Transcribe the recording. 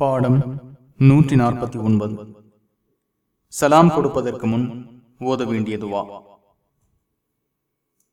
பாடம் நூற்றி நாற்பத்தி ஒன்பது. சலாம் கொடுப்பதற்கு முன் ஓத வேண்டியதுவா